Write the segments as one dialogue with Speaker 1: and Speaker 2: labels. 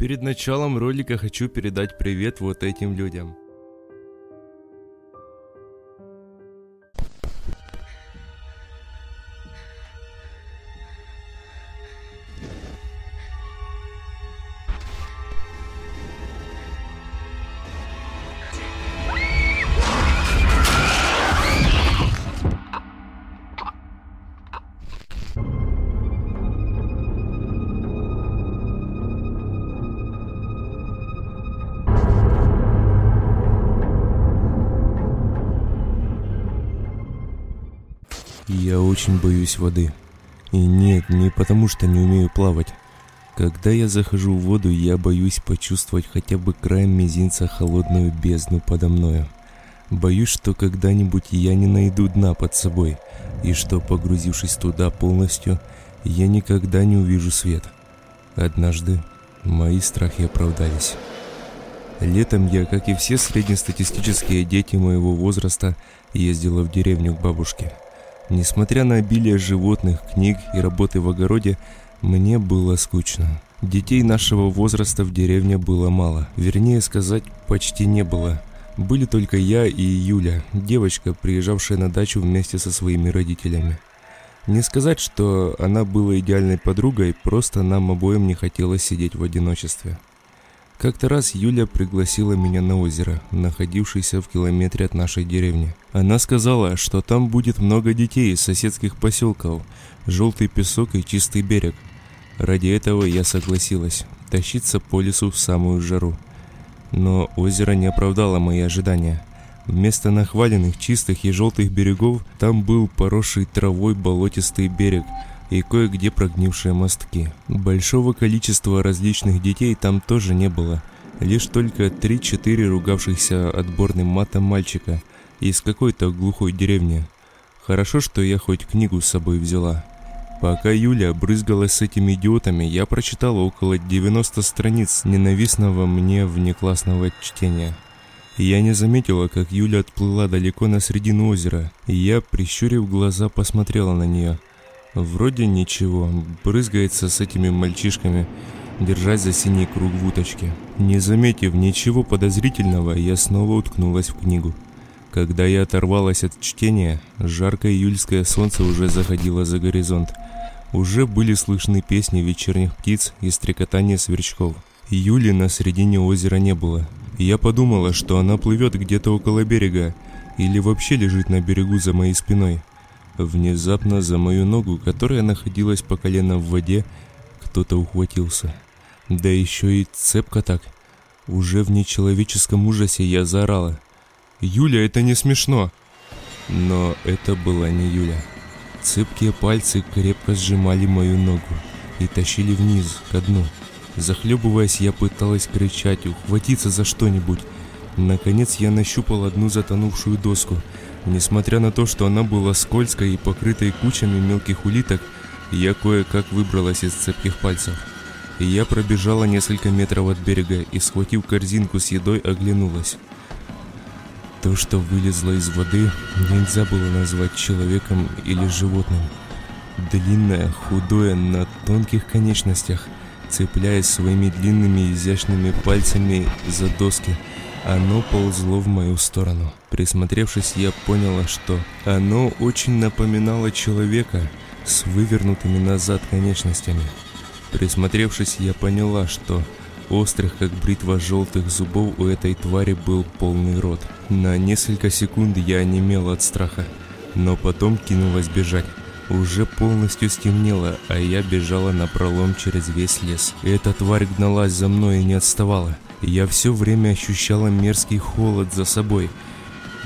Speaker 1: Перед началом ролика хочу передать привет вот этим людям. Я очень боюсь воды. И нет, не потому что не умею плавать. Когда я захожу в воду, я боюсь почувствовать хотя бы краем мизинца холодную бездну подо мною. Боюсь, что когда-нибудь я не найду дна под собой, и что, погрузившись туда полностью, я никогда не увижу свет. Однажды мои страхи оправдались. Летом я, как и все среднестатистические дети моего возраста, ездила в деревню к бабушке – Несмотря на обилие животных, книг и работы в огороде, мне было скучно. Детей нашего возраста в деревне было мало. Вернее сказать, почти не было. Были только я и Юля, девочка, приезжавшая на дачу вместе со своими родителями. Не сказать, что она была идеальной подругой, просто нам обоим не хотелось сидеть в одиночестве. Как-то раз Юля пригласила меня на озеро, находившееся в километре от нашей деревни. Она сказала, что там будет много детей из соседских поселков, желтый песок и чистый берег. Ради этого я согласилась тащиться по лесу в самую жару. Но озеро не оправдало мои ожидания. Вместо нахваленных чистых и желтых берегов там был поросший травой болотистый берег – и кое-где прогнившие мостки. Большого количества различных детей там тоже не было. Лишь только 3-4 ругавшихся отборным матом мальчика из какой-то глухой деревни. Хорошо, что я хоть книгу с собой взяла. Пока Юля брызгалась с этими идиотами, я прочитала около 90 страниц ненавистного мне внеклассного чтения. Я не заметила, как Юля отплыла далеко на середину озера, и я, прищурив глаза, посмотрела на нее – Вроде ничего, брызгается с этими мальчишками, держась за синий круг в уточке. Не заметив ничего подозрительного, я снова уткнулась в книгу. Когда я оторвалась от чтения, жаркое июльское солнце уже заходило за горизонт. Уже были слышны песни вечерних птиц и стрекотание сверчков. Юли на середине озера не было. Я подумала, что она плывет где-то около берега или вообще лежит на берегу за моей спиной. Внезапно за мою ногу, которая находилась по колено в воде, кто-то ухватился. Да еще и цепко так. Уже в нечеловеческом ужасе я заорала. «Юля, это не смешно!» Но это была не Юля. Цепкие пальцы крепко сжимали мою ногу и тащили вниз, ко дну. Захлебываясь, я пыталась кричать, ухватиться за что-нибудь. Наконец я нащупал одну затонувшую доску – Несмотря на то, что она была скользкой и покрытой кучами мелких улиток, я кое-как выбралась из цепких пальцев. Я пробежала несколько метров от берега и, схватив корзинку с едой, оглянулась. То, что вылезло из воды, нельзя было назвать человеком или животным. Длинное, худое, на тонких конечностях, цепляясь своими длинными изящными пальцами за доски – оно ползло в мою сторону. Присмотревшись, я поняла, что оно очень напоминало человека с вывернутыми назад конечностями. Присмотревшись, я поняла, что острых, как бритва желтых зубов у этой твари был полный рот. На несколько секунд я онемела от страха, но потом кинулась бежать. Уже полностью стемнело, а я бежала на пролом через весь лес. Эта тварь гналась за мной и не отставала. Я все время ощущала мерзкий холод за собой.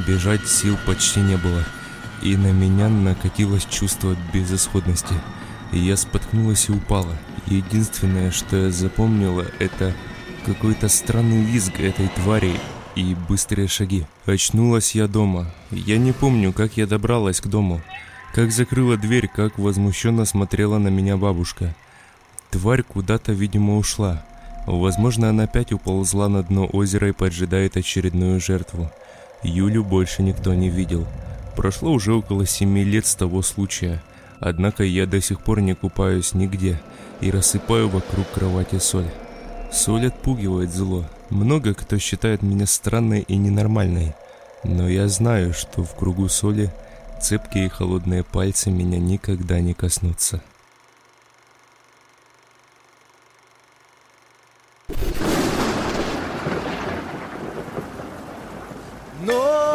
Speaker 1: Бежать сил почти не было, и на меня накатилось чувство безысходности. Я споткнулась и упала. Единственное, что я запомнила, это какой-то странный визг этой твари и быстрые шаги. Очнулась я дома. Я не помню, как я добралась к дому. Как закрыла дверь, как возмущенно смотрела на меня бабушка. Тварь куда-то, видимо, ушла. Возможно, она опять уползла на дно озера и поджидает очередную жертву. Юлю больше никто не видел. Прошло уже около семи лет с того случая. Однако я до сих пор не купаюсь нигде и рассыпаю вокруг кровати соль. Соль отпугивает зло. Много кто считает меня странной и ненормальной. Но я знаю, что в кругу соли цепкие и холодные пальцы меня никогда не коснутся.
Speaker 2: Но